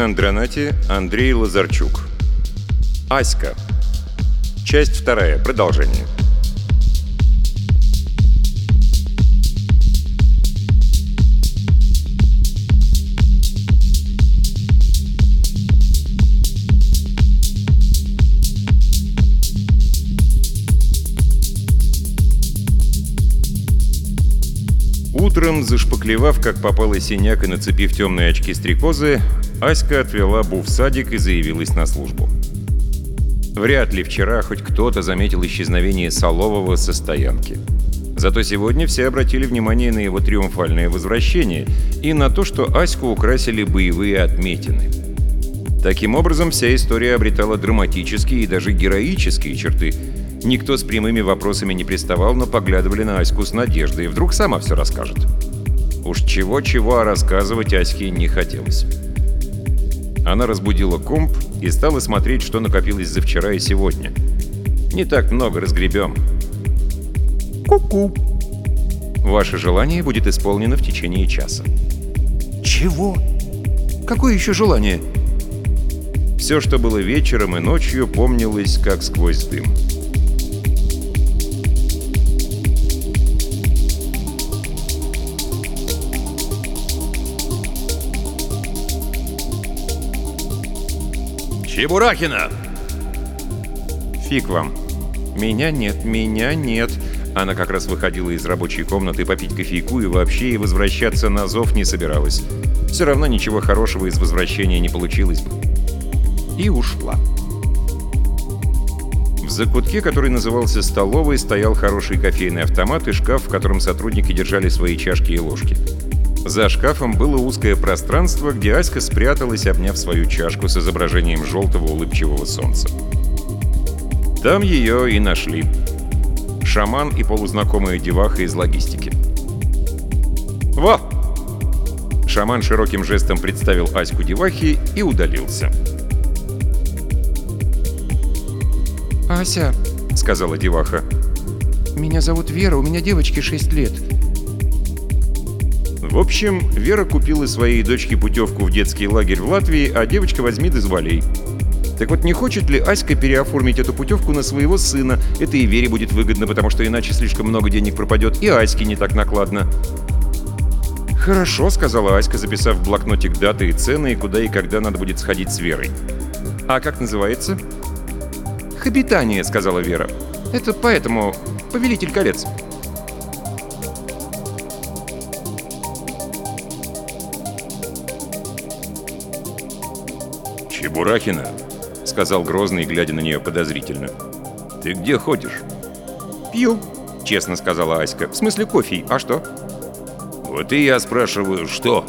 Ирина Андронати, Андрей Лазарчук. Аська. Часть вторая. Продолжение. Утром, зашпаклевав, как попало синяк и нацепив темные очки стрекозы, Аська отвела Бу в садик и заявилась на службу. Вряд ли вчера хоть кто-то заметил исчезновение Солового со стоянки. Зато сегодня все обратили внимание на его триумфальное возвращение и на то, что Аську украсили боевые отметины. Таким образом, вся история обретала драматические и даже героические черты – Никто с прямыми вопросами не приставал, но поглядывали на Аську с надеждой. Вдруг сама все расскажет. Уж чего-чего, а рассказывать Аське не хотелось. Она разбудила комп и стала смотреть, что накопилось за вчера и сегодня. Не так много разгребем. Ку-ку. Ваше желание будет исполнено в течение часа. Чего? Какое еще желание? Все, что было вечером и ночью, помнилось как сквозь дым. «Чебурахина!» «Фиг вам. Меня нет, меня нет». Она как раз выходила из рабочей комнаты попить кофейку и вообще и возвращаться на зов не собиралась. Все равно ничего хорошего из возвращения не получилось. И ушла. В закутке, который назывался «столовой», стоял хороший кофейный автомат и шкаф, в котором сотрудники держали свои чашки и ложки. За шкафом было узкое пространство, где Аська спряталась, обняв свою чашку с изображением желтого улыбчивого солнца. Там ее и нашли. Шаман и полузнакомая деваха из логистики. «Во!» Шаман широким жестом представил Аську девахи и удалился. «Ася», — сказала деваха, — «меня зовут Вера, у меня девочке 6 лет. В общем, Вера купила своей дочке путевку в детский лагерь в Латвии, а девочка возьмит из Валей. Так вот, не хочет ли Аська переоформить эту путевку на своего сына? Это и Вере будет выгодно, потому что иначе слишком много денег пропадет, и Аське не так накладно. «Хорошо», — сказала Аська, записав в блокнотик даты и цены, и куда и когда надо будет сходить с Верой. «А как называется?» «Хобитание», — сказала Вера. «Это поэтому «Повелитель колец». «Чебурахина», — сказал Грозный, глядя на нее подозрительно. «Ты где ходишь?» «Пью», — честно сказала Аська. «В смысле кофе, а что?» «Вот и я спрашиваю, что?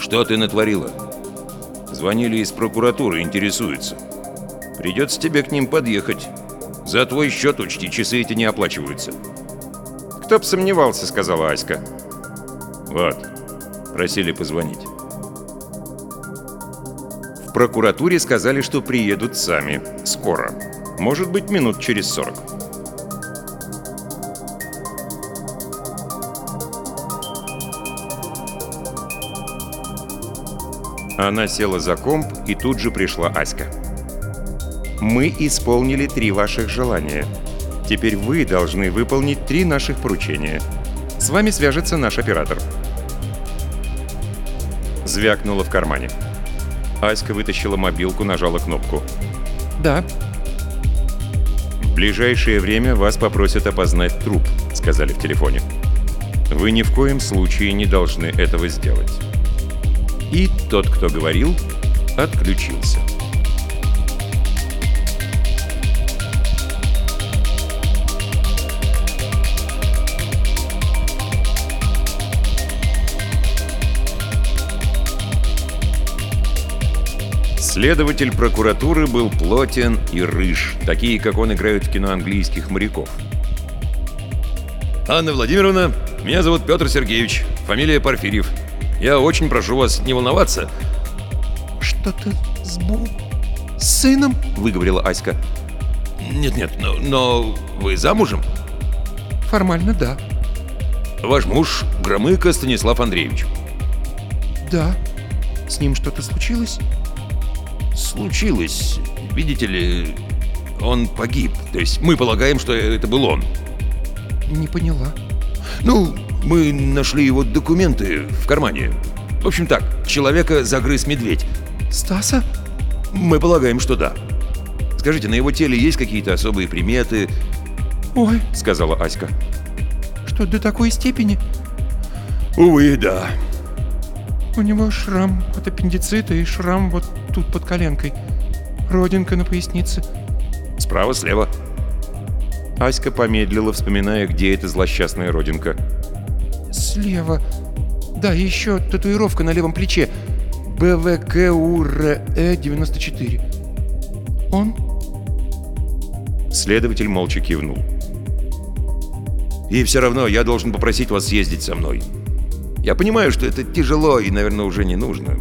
Что ты натворила?» Звонили из прокуратуры, интересуются. Придется тебе к ним подъехать. За твой счет учти, часы эти не оплачиваются. «Кто б сомневался», — сказала Аська. «Вот, просили позвонить». Прокуратуре сказали, что приедут сами. Скоро. Может быть, минут через сорок. Она села за комп, и тут же пришла Аська. «Мы исполнили три ваших желания. Теперь вы должны выполнить три наших поручения. С вами свяжется наш оператор». Звякнуло в кармане. Аська вытащила мобилку, нажала кнопку. «Да». «В ближайшее время вас попросят опознать труп», — сказали в телефоне. «Вы ни в коем случае не должны этого сделать». И тот, кто говорил, отключился. Следователь прокуратуры был плотен и рыж, такие, как он играют в кино английских моряков. «Анна Владимировна, меня зовут Петр Сергеевич, фамилия Порфирьев. Я очень прошу вас не волноваться». «Что-то с Бу... с сыном?» — выговорила Аська. «Нет-нет, но, но вы замужем?» «Формально, да». «Ваш муж Громыко Станислав Андреевич». «Да». С ним что-то случилось? Случилось. Видите ли, он погиб. То есть мы полагаем, что это был он. Не поняла. Ну, мы нашли его документы в кармане. В общем так, человека загрыз медведь. Стаса? Мы полагаем, что да. Скажите, на его теле есть какие-то особые приметы? Ой, Сказала Аська. что до такой степени? Увы, да. У него шрам от аппендицита и шрам вот тут под коленкой. Родинка на пояснице. Справа, слева. Аська помедлила, вспоминая, где эта злосчастная родинка. Слева. Да, еще татуировка на левом плече. БВКУРЭ-94. Он? Следователь молча кивнул. И все равно я должен попросить вас съездить со мной. Я понимаю, что это тяжело и, наверное, уже не нужно.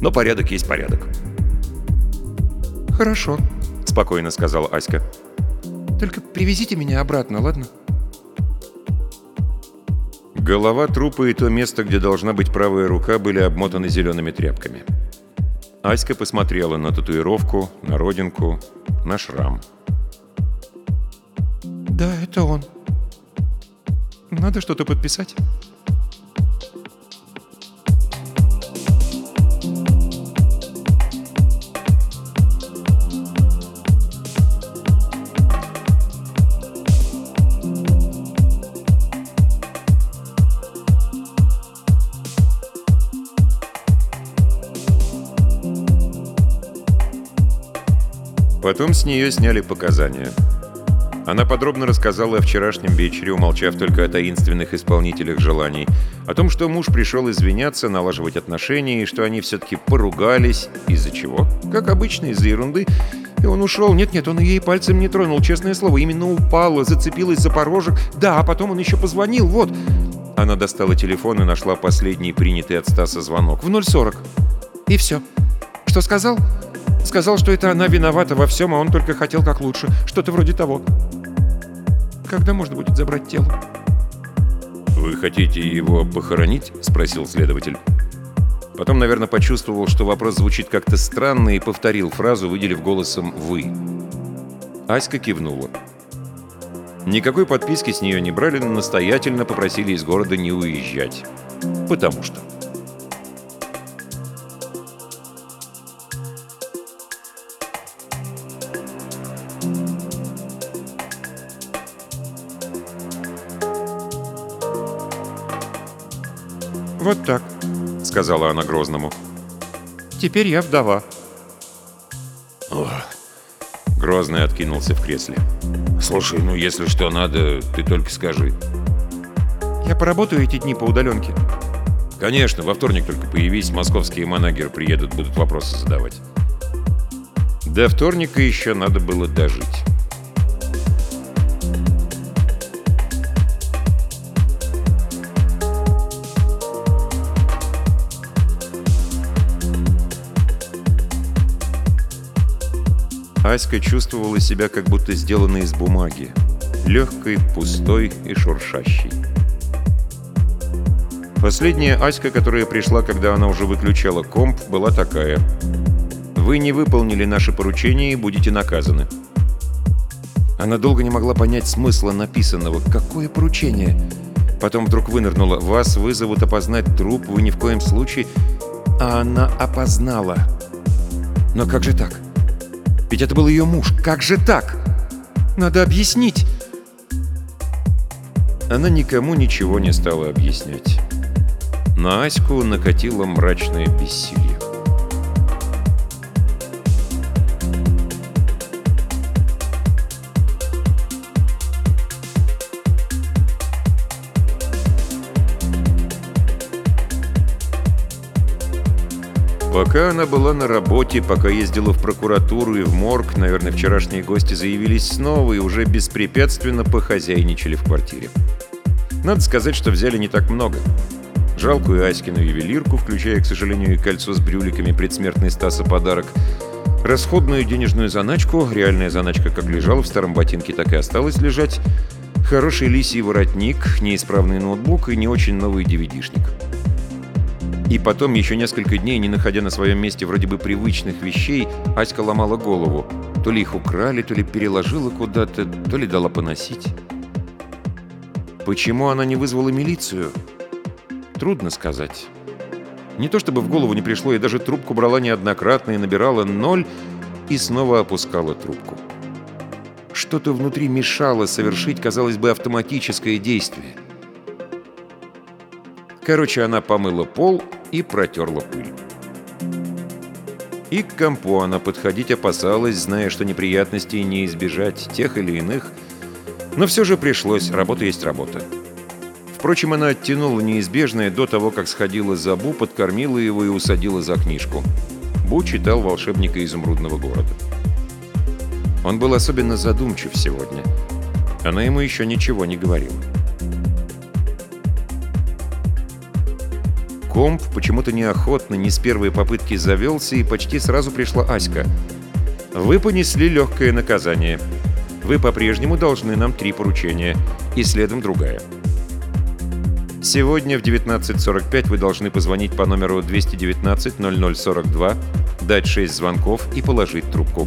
Но порядок есть порядок. Хорошо. Спокойно сказала Аська. Только привезите меня обратно, ладно? Голова трупа и то место, где должна быть правая рука, были обмотаны зелеными тряпками. Аська посмотрела на татуировку, на родинку, на шрам. Да, это он. Надо что-то подписать. Потом с нее сняли показания. Она подробно рассказала о вчерашнем вечере, умолчав только о таинственных исполнителях желаний, о том, что муж пришел извиняться, налаживать отношения, и что они все-таки поругались. Из-за чего? Как обычно, из-за ерунды. И он ушел. Нет-нет, он ей пальцем не тронул, честное слово. Именно упала, зацепилась за порожек. Да, а потом он еще позвонил, вот. Она достала телефон и нашла последний принятый от Стаса звонок. В 040. И все. Что сказал? Сказал, что это она виновата во всем, а он только хотел как лучше. Что-то вроде того. Когда можно будет забрать тело? «Вы хотите его похоронить?» — спросил следователь. Потом, наверное, почувствовал, что вопрос звучит как-то странно, и повторил фразу, выделив голосом «вы». Аська кивнула. Никакой подписки с нее не брали, но настоятельно попросили из города не уезжать. Потому что... Вот так. — сказала она Грозному. Теперь я вдова. Грозный откинулся в кресле. Слушай, ну если что надо, ты только скажи. Я поработаю эти дни по удаленке. Конечно, во вторник только появись, московские манагеры приедут, будут вопросы задавать. До вторника еще надо было дожить. Аська чувствовала себя как будто сделанной из бумаги. Легкой, пустой и шуршащей. Последняя Аська, которая пришла, когда она уже выключала комп, была такая. «Вы не выполнили наше поручение и будете наказаны». Она долго не могла понять смысла написанного. Какое поручение? Потом вдруг вынырнула. «Вас вызовут опознать труп, вы ни в коем случае...» А она опознала. Но как же так? Ведь это был ее муж. Как же так? Надо объяснить. Она никому ничего не стала объяснять. На Аську накатило мрачное бессилие. Пока она была на работе, пока ездила в прокуратуру и в морг, наверное, вчерашние гости заявились снова и уже беспрепятственно похозяйничали в квартире. Надо сказать, что взяли не так много. Жалкую Аськину ювелирку, включая, к сожалению, и кольцо с брюликами, предсмертный Стаса подарок, расходную денежную заначку, реальная заначка как лежала в старом ботинке, так и осталась лежать, хороший лисий воротник, неисправный ноутбук и не очень новый DVD-шник. И потом, еще несколько дней, не находя на своем месте вроде бы привычных вещей, Аська ломала голову. То ли их украли, то ли переложила куда-то, то ли дала поносить. Почему она не вызвала милицию? Трудно сказать. Не то чтобы в голову не пришло, и даже трубку брала неоднократно и набирала ноль, и снова опускала трубку. Что-то внутри мешало совершить, казалось бы, автоматическое действие. Короче, она помыла пол и протерла пыль. И к компу она подходить опасалась, зная, что неприятностей не избежать тех или иных, но все же пришлось, работа есть работа. Впрочем, она оттянула неизбежное до того, как сходила за Бу, подкормила его и усадила за книжку. Бу читал «Волшебника изумрудного города». Он был особенно задумчив сегодня. Она ему еще ничего не говорила. Комп почему-то неохотно, не с первой попытки завелся, и почти сразу пришла Аська. «Вы понесли легкое наказание. Вы по-прежнему должны нам три поручения, и следом другая. Сегодня в 19.45 вы должны позвонить по номеру 219-0042, дать 6 звонков и положить трубку».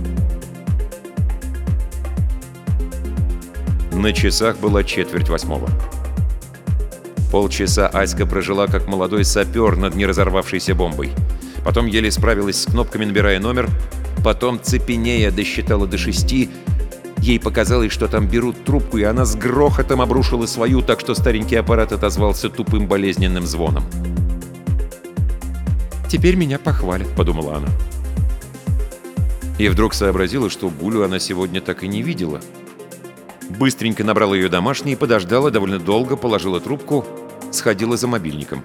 На часах была четверть восьмого. Полчаса Аська прожила как молодой сапер над неразорвавшейся бомбой. Потом еле справилась с кнопками, набирая номер. Потом, цепенея, досчитала до шести. Ей показалось, что там берут трубку, и она с грохотом обрушила свою, так что старенький аппарат отозвался тупым болезненным звоном. «Теперь меня похвалят», — подумала она. И вдруг сообразила, что Гулю она сегодня так и не видела — Быстренько набрала ее домашний, подождала довольно долго, положила трубку, сходила за мобильником.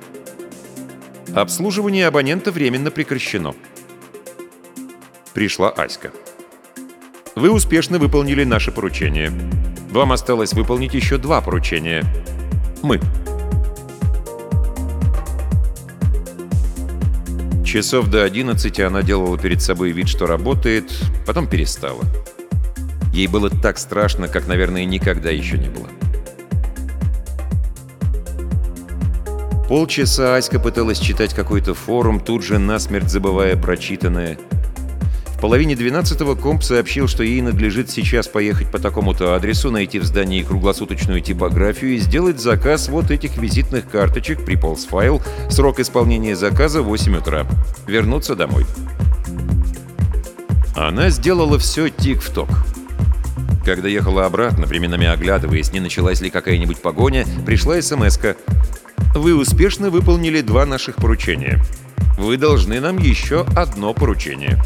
Обслуживание абонента временно прекращено. Пришла Аська. Вы успешно выполнили наше поручение. Вам осталось выполнить еще два поручения. Мы. Часов до 11 она делала перед собой вид, что работает, потом перестала. Ей было так страшно, как, наверное, никогда еще не было. Полчаса Аська пыталась читать какой-то форум, тут же насмерть забывая прочитанное. В половине двенадцатого комп сообщил, что ей надлежит сейчас поехать по такому-то адресу, найти в здании круглосуточную типографию и сделать заказ вот этих визитных карточек, приполз файл, срок исполнения заказа 8 утра. Вернуться домой. Она сделала все тик-в-ток. Когда ехала обратно, временами оглядываясь, не началась ли какая-нибудь погоня, пришла смс -ка. «Вы успешно выполнили два наших поручения. Вы должны нам еще одно поручение».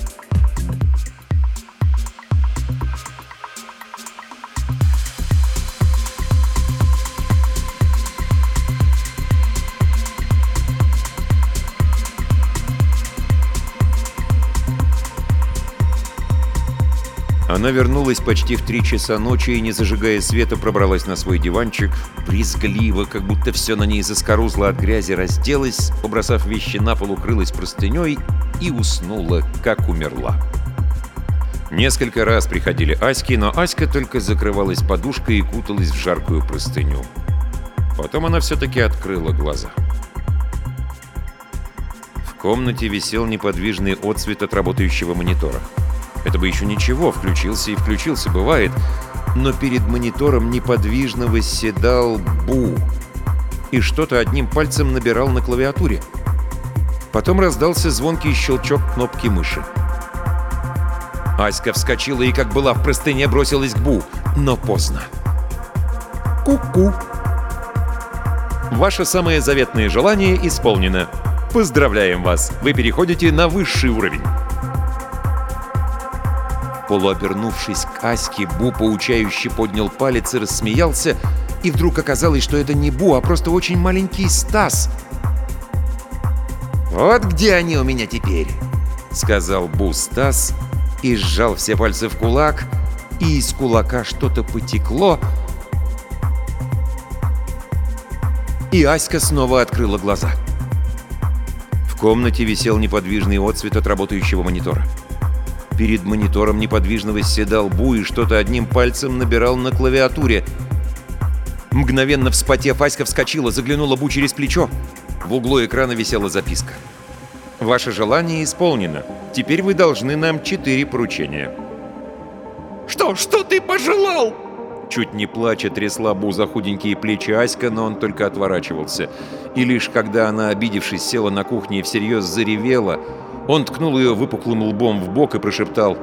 Она вернулась почти в три часа ночи и, не зажигая света, пробралась на свой диванчик, брезгливо, как будто все на ней заскорузло от грязи, разделась, побросав вещи на пол, укрылась простыней и уснула, как умерла. Несколько раз приходили Аськи, но Аська только закрывалась подушкой и куталась в жаркую простыню. Потом она все-таки открыла глаза. В комнате висел неподвижный отсвет от работающего монитора. Это бы еще ничего, включился и включился, бывает. Но перед монитором неподвижно восседал Бу и что-то одним пальцем набирал на клавиатуре. Потом раздался звонкий щелчок кнопки мыши. Аська вскочила и, как была в простыне, бросилась к Бу, но поздно. Ку-ку. Ваше самое заветное желание исполнено. Поздравляем вас! Вы переходите на высший уровень. Полуобернувшись к Аське, Бу поучающе поднял палец и рассмеялся, и вдруг оказалось, что это не Бу, а просто очень маленький Стас. «Вот где они у меня теперь!» — сказал Бу Стас и сжал все пальцы в кулак, и из кулака что-то потекло, и Аська снова открыла глаза. В комнате висел неподвижный отцвет от работающего монитора. Перед монитором неподвижно восседал Бу и что-то одним пальцем набирал на клавиатуре. Мгновенно вспотев, Аська вскочила, заглянула Бу через плечо. В углу экрана висела записка. «Ваше желание исполнено. Теперь вы должны нам четыре поручения». «Что? Что ты пожелал?» Чуть не плача трясла Бу за худенькие плечи Аська, но он только отворачивался. И лишь когда она, обидевшись, села на кухне и всерьез заревела, он ткнул ее выпуклым лбом в бок и прошептал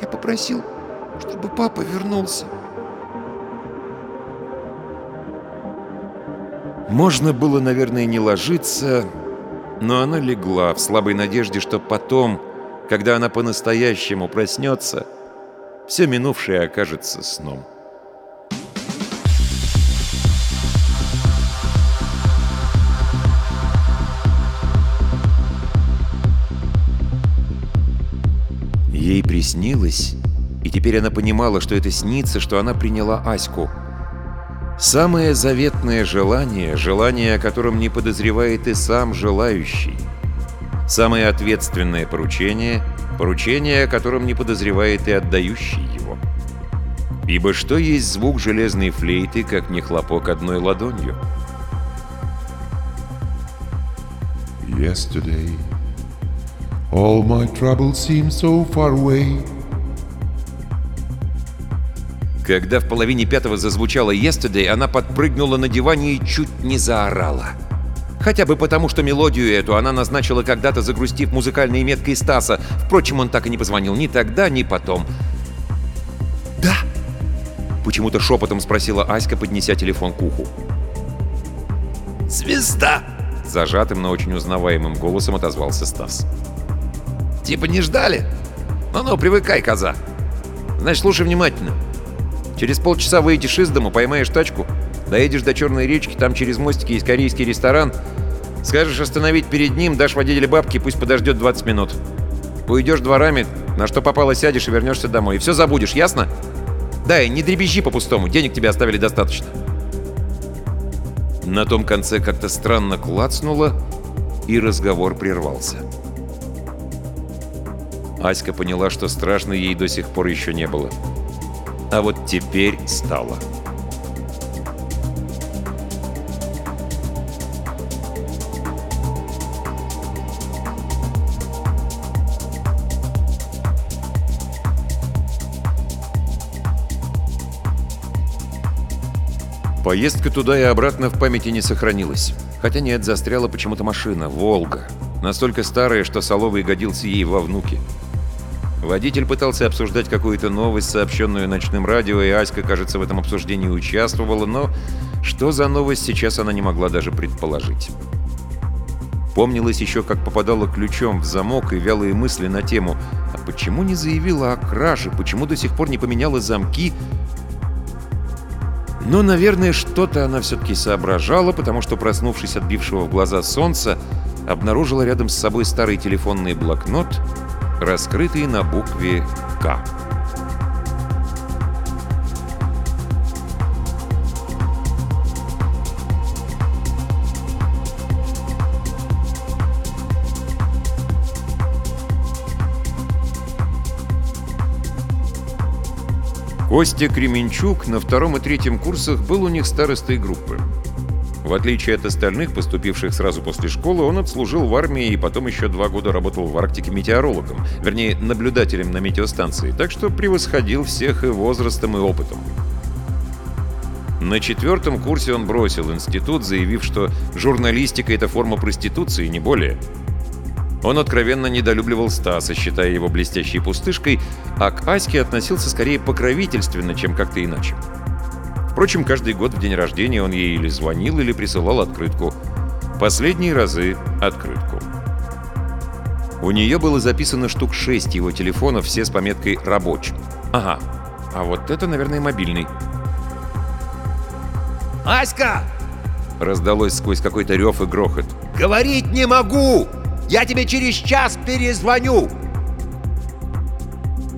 «Я попросил, чтобы папа вернулся». Можно было, наверное, не ложиться, но она легла в слабой надежде, что потом, когда она по-настоящему проснется, все минувшее окажется сном. Ей приснилось, и теперь она понимала, что это снится, что она приняла Аську. Самое заветное желание, желание, о котором не подозревает и сам желающий. Самое ответственное поручение, поручение, о котором не подозревает и отдающий его. Ибо что есть звук железной флейты, как не хлопок одной ладонью? Yesterday, all my troubles seem so far away. Когда в половине пятого зазвучало «Yesterday», она подпрыгнула на диване и чуть не заорала. Хотя бы потому, что мелодию эту она назначила когда-то, загрустив музыкальной меткой Стаса. Впрочем, он так и не позвонил ни тогда, ни потом. «Да?» — почему-то шепотом спросила Аська, поднеся телефон к уху. «Звезда!» — зажатым, но очень узнаваемым голосом отозвался Стас. «Типа не ждали? Ну-ну, привыкай, коза. Значит, слушай внимательно. Через полчаса выйдешь из дому, поймаешь тачку, доедешь до Черной речки, там через мостики есть корейский ресторан, скажешь остановить перед ним, дашь водителю бабки, пусть подождет 20 минут. Уйдешь дворами, на что попало сядешь и вернешься домой. И все забудешь, ясно? Да, и не дребезжи по-пустому, денег тебе оставили достаточно. На том конце как-то странно клацнуло, и разговор прервался. Аська поняла, что страшно ей до сих пор еще не было. А вот теперь стало. Поездка туда и обратно в памяти не сохранилась. Хотя нет, застряла почему-то машина, «Волга». Настолько старая, что Соловый годился ей во внуки. Водитель пытался обсуждать какую-то новость, сообщенную ночным радио, и Аська, кажется, в этом обсуждении участвовала, но что за новость сейчас она не могла даже предположить. Помнилось еще, как попадала ключом в замок и вялые мысли на тему «А почему не заявила о краже? Почему до сих пор не поменяла замки?» Но, наверное, что-то она все-таки соображала, потому что, проснувшись от бившего в глаза солнца, обнаружила рядом с собой старый телефонный блокнот, раскрытый на букве «К». Костя Кременчук на втором и третьем курсах был у них старостой группы. В отличие от остальных, поступивших сразу после школы, он отслужил в армии и потом еще два года работал в Арктике метеорологом, вернее, наблюдателем на метеостанции, так что превосходил всех и возрастом, и опытом. На четвертом курсе он бросил институт, заявив, что журналистика — это форма проституции, не более. Он откровенно недолюбливал Стаса, считая его блестящей пустышкой, а к Аське относился скорее покровительственно, чем как-то иначе. Впрочем, каждый год в день рождения он ей или звонил, или присылал открытку. Последние разы — открытку. У нее было записано штук шесть его телефонов, все с пометкой «рабочим». Ага, а вот это, наверное, мобильный. «Аська!» Раздалось сквозь какой-то рев и грохот. «Говорить не могу! Я тебе через час перезвоню!»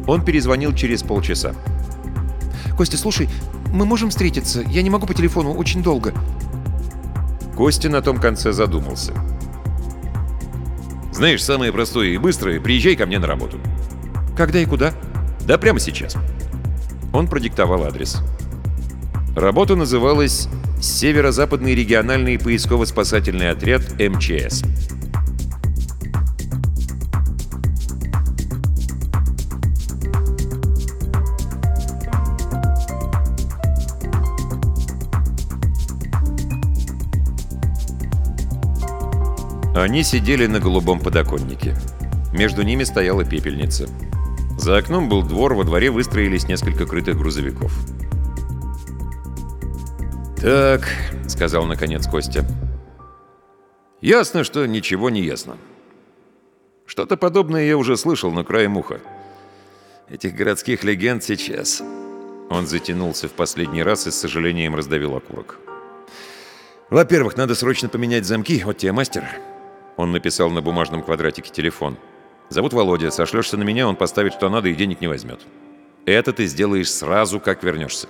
Он перезвонил через полчаса. «Костя, слушай, мы можем встретиться? Я не могу по телефону, очень долго». Костя на том конце задумался. «Знаешь, самое простое и быстрое — приезжай ко мне на работу». «Когда и куда?» «Да прямо сейчас». Он продиктовал адрес. Работа называлась «Северо-западный региональный поисково-спасательный отряд МЧС». Они сидели на голубом подоконнике. Между ними стояла пепельница. За окном был двор, во дворе выстроились несколько крытых грузовиков. «Так», — сказал наконец Костя. «Ясно, что ничего не ясно. Что-то подобное я уже слышал на крае муха. Этих городских легенд сейчас...» Он затянулся в последний раз и с сожалением раздавил окурок. «Во-первых, надо срочно поменять замки. Вот тебе мастер. Он написал на бумажном квадратике телефон. «Зовут Володя. Сошлешься на меня, он поставит что надо и денег не возьмет. Это ты сделаешь сразу, как вернешься.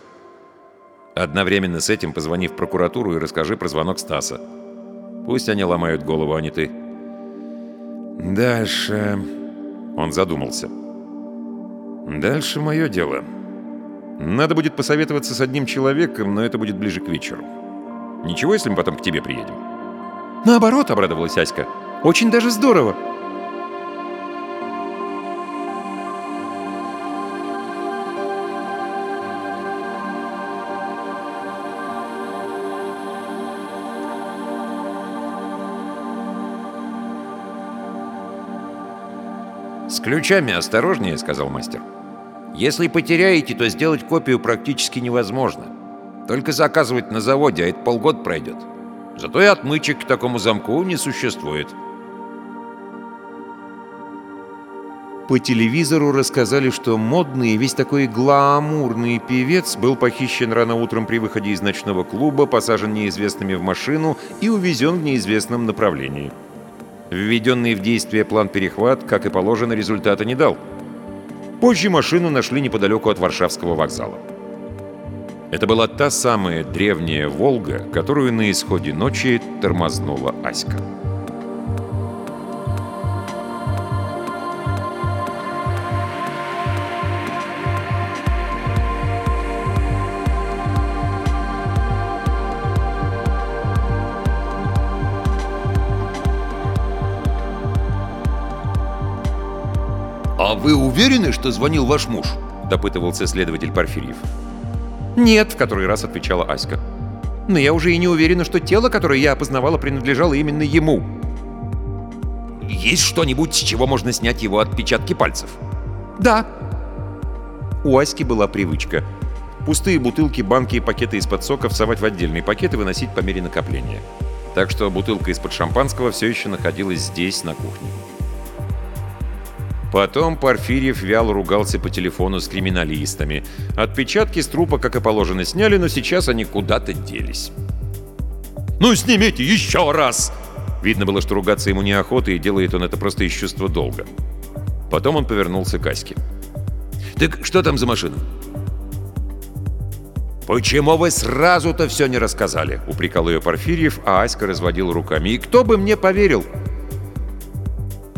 Одновременно с этим позвони в прокуратуру и расскажи про звонок Стаса. Пусть они ломают голову, а не ты». «Дальше...» Он задумался. «Дальше мое дело. Надо будет посоветоваться с одним человеком, но это будет ближе к вечеру. Ничего, если мы потом к тебе приедем?» «Наоборот», — обрадовалась Аська. «Очень даже здорово». «С ключами осторожнее», — сказал мастер. «Если потеряете, то сделать копию практически невозможно. Только заказывать на заводе, а это полгода пройдет. Зато и отмычек к такому замку не существует». По телевизору рассказали, что модный, весь такой гламурный певец был похищен рано утром при выходе из ночного клуба, посажен неизвестными в машину и увезен в неизвестном направлении. Введенный в действие план перехват, как и положено, результата не дал. Позже машину нашли неподалеку от Варшавского вокзала. Это была та самая древняя «Волга», которую на исходе ночи тормознула Аська. «А вы уверены, что звонил ваш муж?» – допытывался следователь Порфирьев. «Нет», — в который раз отвечала Аська. «Но я уже и не уверена, что тело, которое я опознавала, принадлежало именно ему». «Есть что-нибудь, с чего можно снять его отпечатки пальцев?» «Да». У Аськи была привычка. Пустые бутылки, банки и пакеты из-под сока всовать в отдельные пакеты и выносить по мере накопления. Так что бутылка из-под шампанского все еще находилась здесь, на кухне. Потом Порфирьев вяло ругался по телефону с криминалистами. Отпечатки с трупа, как и положено, сняли, но сейчас они куда-то делись. «Ну, снимите еще раз!» Видно было, что ругаться ему неохота, и делает он это просто из чувства долга. Потом он повернулся к Аське. «Так что там за машина?» «Почему вы сразу-то все не рассказали?» — упрекал ее Порфирьев, а Аська разводил руками. «И кто бы мне поверил?»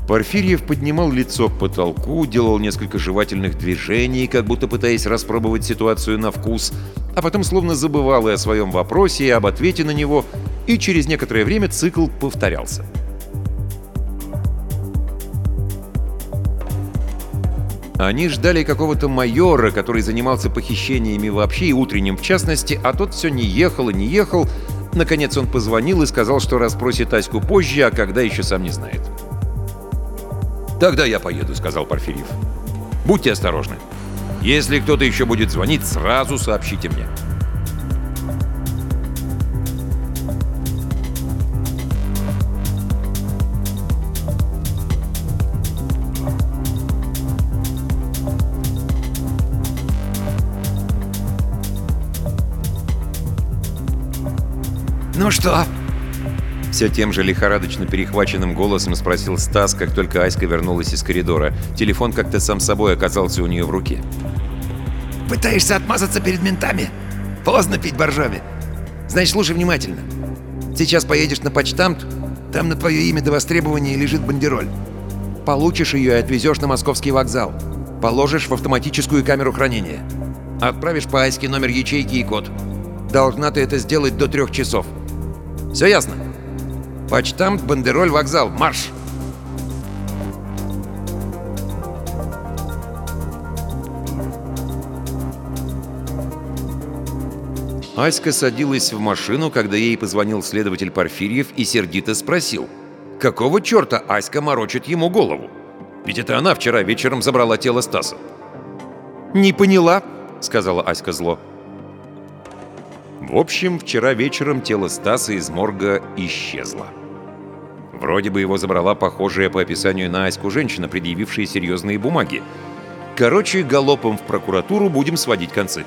Порфирьев поднимал лицо к потолку, делал несколько жевательных движений, как будто пытаясь распробовать ситуацию на вкус, а потом словно забывал и о своем вопросе, и об ответе на него, и через некоторое время цикл повторялся. Они ждали какого-то майора, который занимался похищениями вообще и утренним в частности, а тот все не ехал и не ехал. Наконец он позвонил и сказал, что расспросит Аську позже, а когда еще сам не знает. «Тогда я поеду», — сказал Порфирьев. «Будьте осторожны. Если кто-то еще будет звонить, сразу сообщите мне». «Ну что?» Все тем же лихорадочно перехваченным голосом спросил Стас, как только Аська вернулась из коридора. Телефон как-то сам собой оказался у нее в руке. «Пытаешься отмазаться перед ментами? Поздно пить боржоми. Значит, слушай внимательно. Сейчас поедешь на почтамт, там на твое имя до востребования лежит бандероль. Получишь ее и отвезешь на московский вокзал. Положишь в автоматическую камеру хранения. Отправишь по Аське номер ячейки и код. Должна ты это сделать до трех часов. Все ясно? Почтамт, бандероль, вокзал. Марш! Аська садилась в машину, когда ей позвонил следователь Порфирьев и сердито спросил, какого черта Аська морочит ему голову? Ведь это она вчера вечером забрала тело Стаса. «Не поняла», — сказала Аська зло. В общем, вчера вечером тело Стаса из морга исчезло. Вроде бы его забрала похожая по описанию на Аську женщина, предъявившая серьезные бумаги. Короче, галопом в прокуратуру будем сводить концы.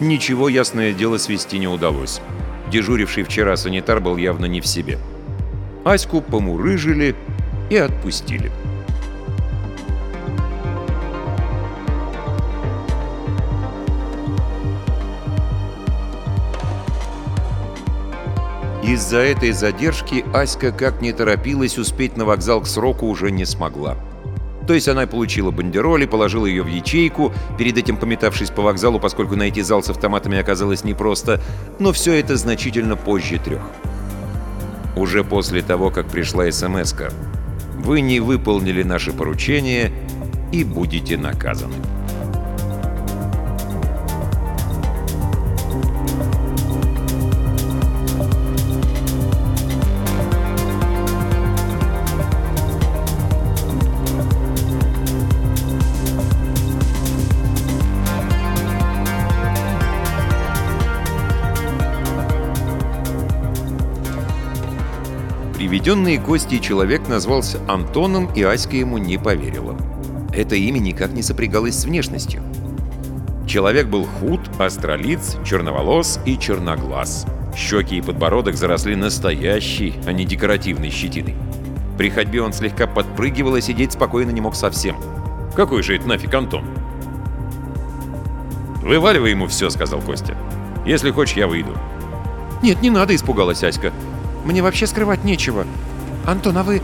Ничего, ясное дело, свести не удалось. Дежуривший вчера санитар был явно не в себе. Аську помурыжили и отпустили. Из-за этой задержки Аська, как не торопилась, успеть на вокзал к сроку уже не смогла. То есть она получила бандероли, положила ее в ячейку, перед этим пометавшись по вокзалу, поскольку найти зал с автоматами оказалось непросто, но все это значительно позже трех. Уже после того, как пришла смс -ка. Вы не выполнили наше поручение и будете наказаны. Приведенный Костей человек назвался Антоном, и Аська ему не поверила. Это имя никак не сопрягалось с внешностью. Человек был худ, астролиц, черноволос и черноглаз. Щеки и подбородок заросли настоящей, а не декоративной щетиной. При ходьбе он слегка подпрыгивал и сидеть спокойно не мог совсем. Какой же это нафиг Антон? «Вываливай ему все», — сказал Костя. «Если хочешь, я выйду». «Нет, не надо», — испугалась Аська. Мне вообще скрывать нечего. Антон, а вы,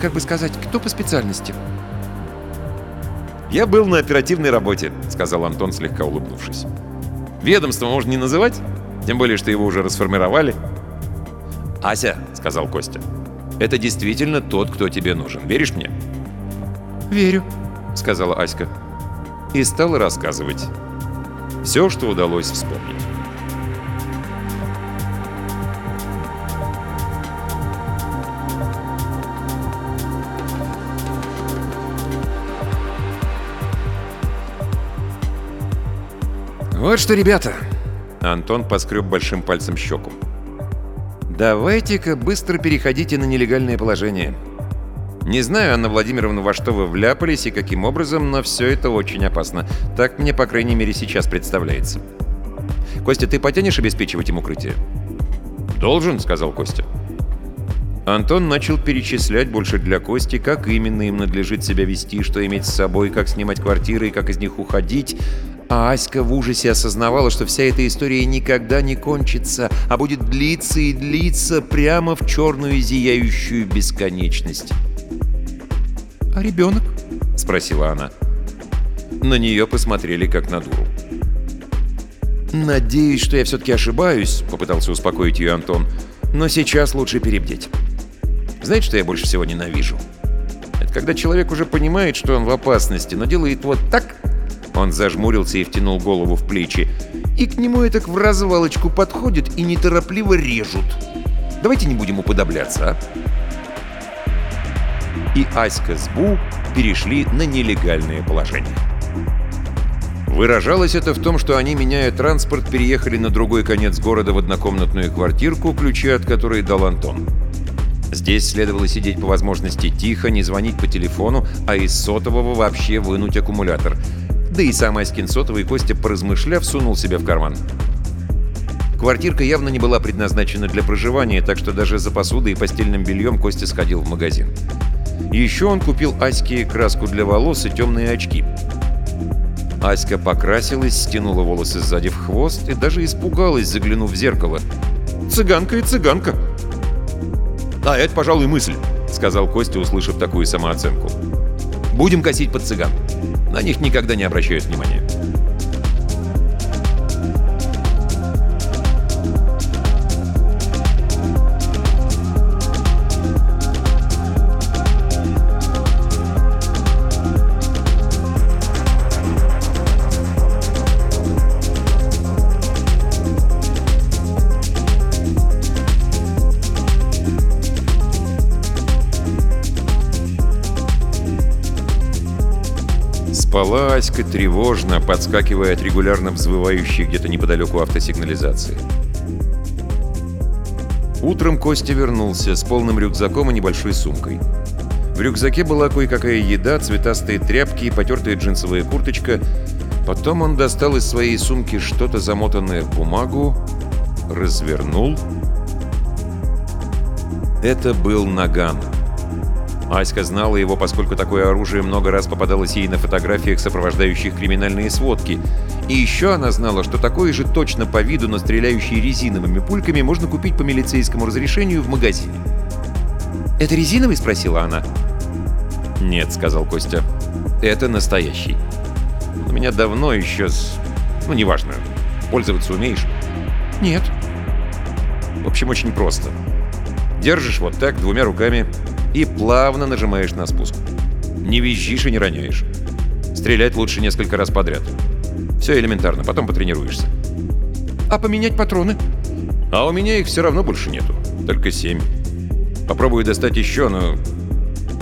как бы сказать, кто по специальности?» «Я был на оперативной работе», — сказал Антон, слегка улыбнувшись. «Ведомство можно не называть, тем более, что его уже расформировали». «Ася», — сказал Костя, — «это действительно тот, кто тебе нужен. Веришь мне?» «Верю», — сказала Аська. И стала рассказывать. Все, что удалось вспомнить. «Вот что, ребята!» Антон поскреб большим пальцем щеку. «Давайте-ка быстро переходите на нелегальное положение. Не знаю, Анна Владимировна, во что вы вляпались и каким образом, но все это очень опасно. Так мне, по крайней мере, сейчас представляется. Костя, ты потянешь обеспечивать им укрытие?» «Должен», — сказал Костя. Антон начал перечислять больше для Кости, как именно им надлежит себя вести, что иметь с собой, как снимать квартиры и как из них уходить, а Аська в ужасе осознавала, что вся эта история никогда не кончится, а будет длиться и длиться прямо в черную зияющую бесконечность. «А ребенок?» — спросила она. На нее посмотрели как на дуру. «Надеюсь, что я все-таки ошибаюсь», — попытался успокоить ее Антон. «Но сейчас лучше перебдеть. Знаете, что я больше всего ненавижу? Это когда человек уже понимает, что он в опасности, но делает вот так, он зажмурился и втянул голову в плечи. И к нему это в развалочку подходит и неторопливо режут. Давайте не будем уподобляться, а? И Аська с Бу перешли на нелегальное положение. Выражалось это в том, что они, меняя транспорт, переехали на другой конец города в однокомнатную квартирку, ключи от которой дал Антон. Здесь следовало сидеть по возможности тихо, не звонить по телефону, а из сотового вообще вынуть аккумулятор – да и сам Аськин сотовый Костя, поразмышляв, сунул себе в карман. Квартирка явно не была предназначена для проживания, так что даже за посудой и постельным бельем Костя сходил в магазин. Еще он купил Аське краску для волос и темные очки. Аська покрасилась, стянула волосы сзади в хвост и даже испугалась, заглянув в зеркало. «Цыганка и цыганка!» «А, это, пожалуй, мысль», — сказал Костя, услышав такую самооценку. «Будем косить под цыган». На них никогда не обращают внимания. Аська тревожно, подскакивая от регулярно взвывающей где-то неподалеку автосигнализации. Утром Костя вернулся с полным рюкзаком и небольшой сумкой. В рюкзаке была кое-какая еда, цветастые тряпки и потертая джинсовая курточка. Потом он достал из своей сумки что-то замотанное в бумагу, развернул. Это был наган. Аська знала его, поскольку такое оружие много раз попадалось ей на фотографиях, сопровождающих криминальные сводки. И еще она знала, что такое же точно по виду, но стреляющий резиновыми пульками, можно купить по милицейскому разрешению в магазине. «Это резиновый?» — спросила она. «Нет», — сказал Костя. «Это настоящий. У меня давно еще с... Ну, неважно. Пользоваться умеешь?» «Нет». В общем, очень просто. Держишь вот так, двумя руками, и плавно нажимаешь на спуск. Не визжишь и не роняешь. Стрелять лучше несколько раз подряд. Все элементарно, потом потренируешься. А поменять патроны? А у меня их все равно больше нету. Только семь. Попробую достать еще, но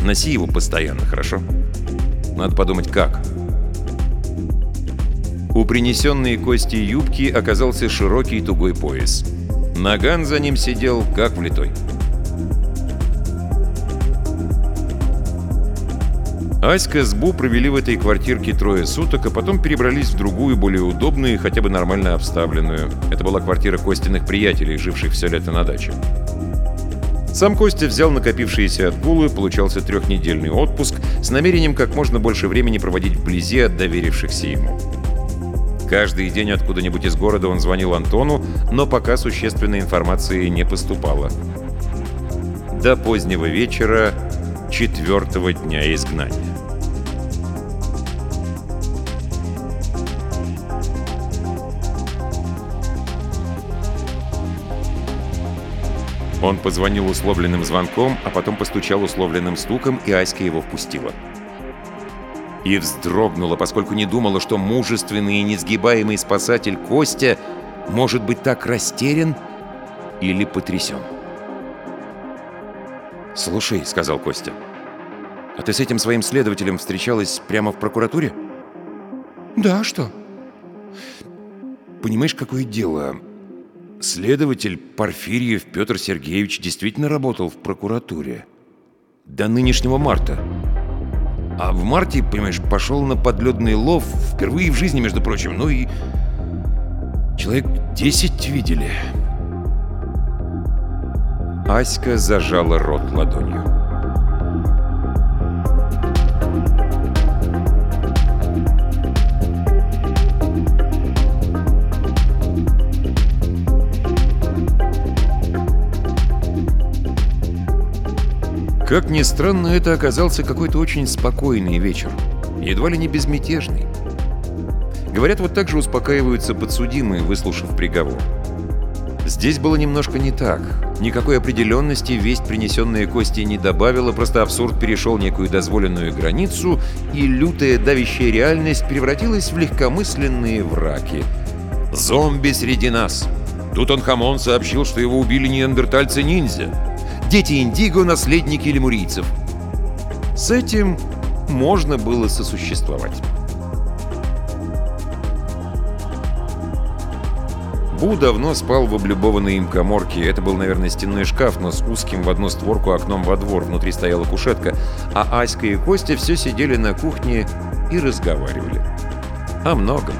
носи его постоянно, хорошо? Надо подумать, как. У принесенной кости юбки оказался широкий тугой пояс. Наган за ним сидел, как влитой. Аська с Бу провели в этой квартирке трое суток, а потом перебрались в другую, более удобную и хотя бы нормально обставленную. Это была квартира Костиных приятелей, живших все лето на даче. Сам Костя взял накопившиеся отгулы, получался трехнедельный отпуск с намерением как можно больше времени проводить вблизи от доверившихся ему. Каждый день откуда-нибудь из города он звонил Антону, но пока существенной информации не поступало. До позднего вечера четвертого дня изгнания. Он позвонил условленным звонком, а потом постучал условленным стуком, и Аська его впустила. И вздрогнула, поскольку не думала, что мужественный и несгибаемый спасатель Костя может быть так растерян или потрясен. «Слушай», — сказал Костя, — «а ты с этим своим следователем встречалась прямо в прокуратуре?» Да, что? «Понимаешь, какое дело? Следователь Порфирьев Петр Сергеевич действительно работал в прокуратуре. До нынешнего марта. А в марте, понимаешь, пошел на подледный лов, впервые в жизни, между прочим. Ну и человек 10 видели». Аська зажала рот ладонью. Как ни странно, это оказался какой-то очень спокойный вечер. Едва ли не безмятежный. Говорят, вот так же успокаиваются подсудимые, выслушав приговор. Здесь было немножко не так. Никакой определенности весть, принесенная Кости, не добавила, просто абсурд перешел некую дозволенную границу, и лютая давящая реальность превратилась в легкомысленные враки. «Зомби среди нас!» Тутанхамон сообщил, что его убили неандертальцы-ниндзя. Дети Индиго — наследники лемурийцев. С этим можно было сосуществовать. Бу давно спал в облюбованной им коморке. Это был, наверное, стенной шкаф, но с узким в одну створку окном во двор. Внутри стояла кушетка. А Аська и Костя все сидели на кухне и разговаривали. О многом.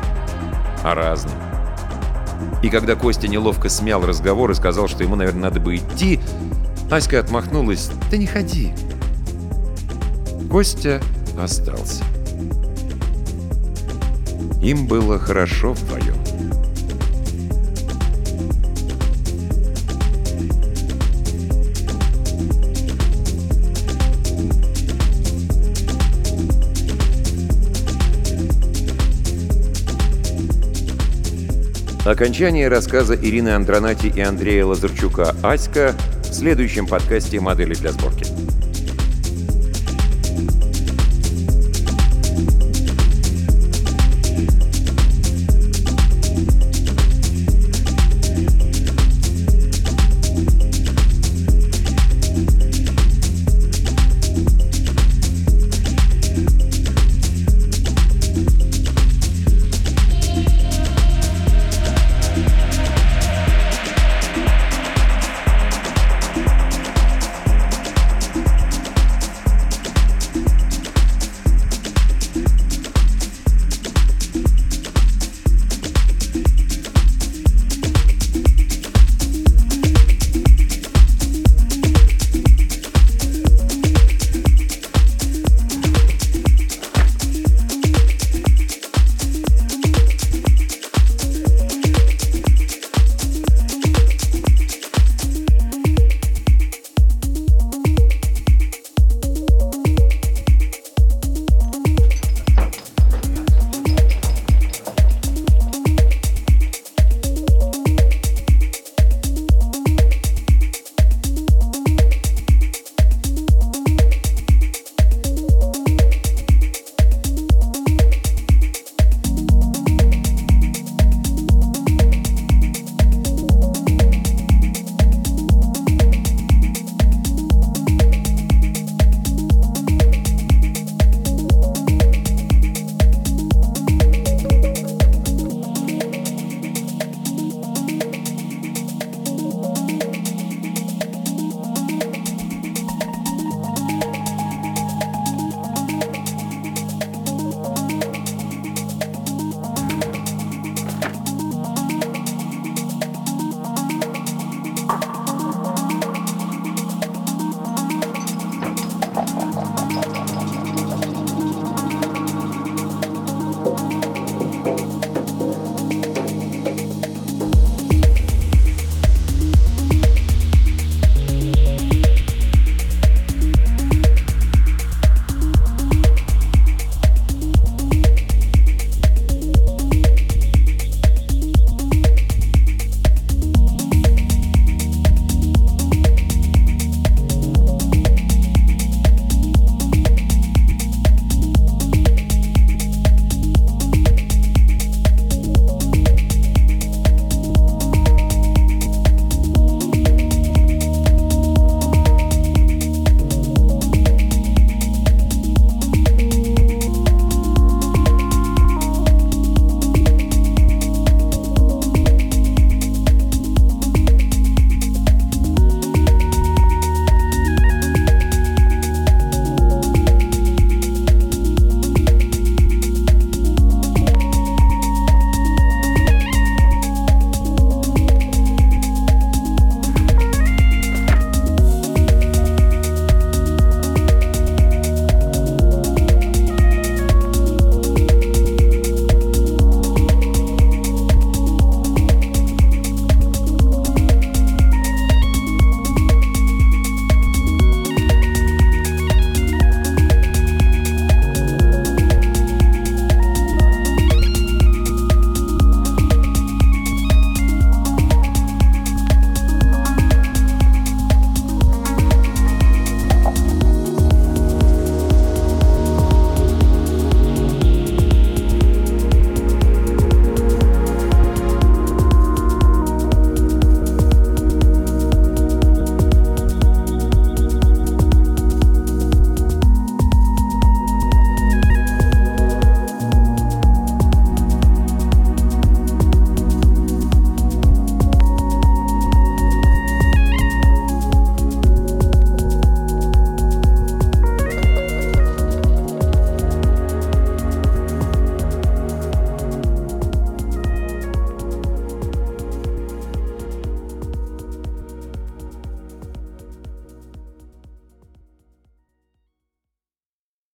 О разном. И когда Костя неловко смял разговор и сказал, что ему, наверное, надо бы идти, Аська отмахнулась. «Да не ходи». Костя остался. Им было хорошо вдвоем. Окончание рассказа Ирины Андронати и Андрея Лазарчука «Аська» в следующем подкасте «Модели для сборки».